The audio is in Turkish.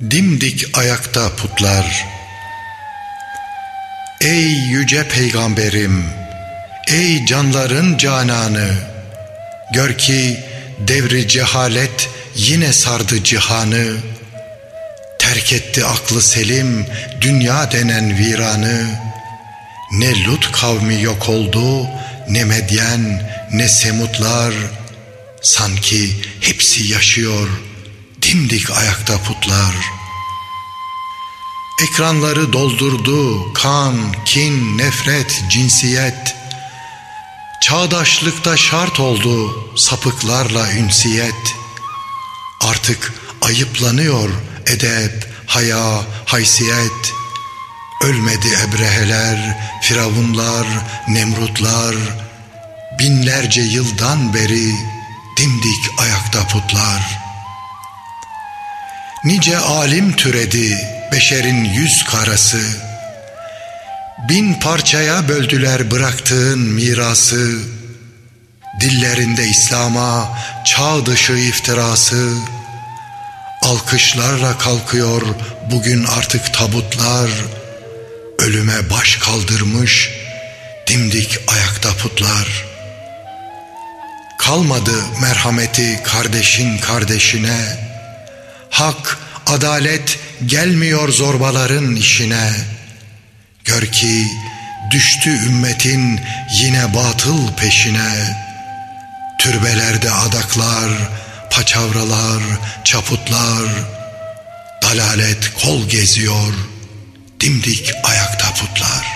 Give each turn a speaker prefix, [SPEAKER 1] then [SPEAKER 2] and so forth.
[SPEAKER 1] dimdik ayakta putlar. Ey yüce peygamberim, ey canların cananı, gör ki devri cehalet yine sardı cihanı, terk etti aklı selim dünya denen viranı, ne Lut kavmi yok oldu, ne Medyen, ne Semutlar, sanki hepsi yaşıyor.'' Dimdik ayakta putlar. Ekranları doldurdu kan, kin, nefret, cinsiyet. Çağdaşlıkta şart oldu sapıklarla ünsiyet. Artık ayıplanıyor edep, haya, haysiyet. Ölmedi ebreheler, firavunlar, nemrutlar. Binlerce yıldan beri dimdik ayakta putlar.'' Nice alim türedi beşerin yüz karası. Bin parçaya böldüler bıraktığın mirası. Dillerinde İslam'a çağ dışı iftirası. Alkışlarla kalkıyor bugün artık tabutlar. Ölüme baş kaldırmış dimdik ayakta putlar. Kalmadı merhameti kardeşin kardeşine Hak, adalet gelmiyor zorbaların işine. Gör ki düştü ümmetin yine batıl peşine. Türbelerde adaklar, paçavralar, çaputlar, dalalet kol geziyor, dimdik ayakta putlar.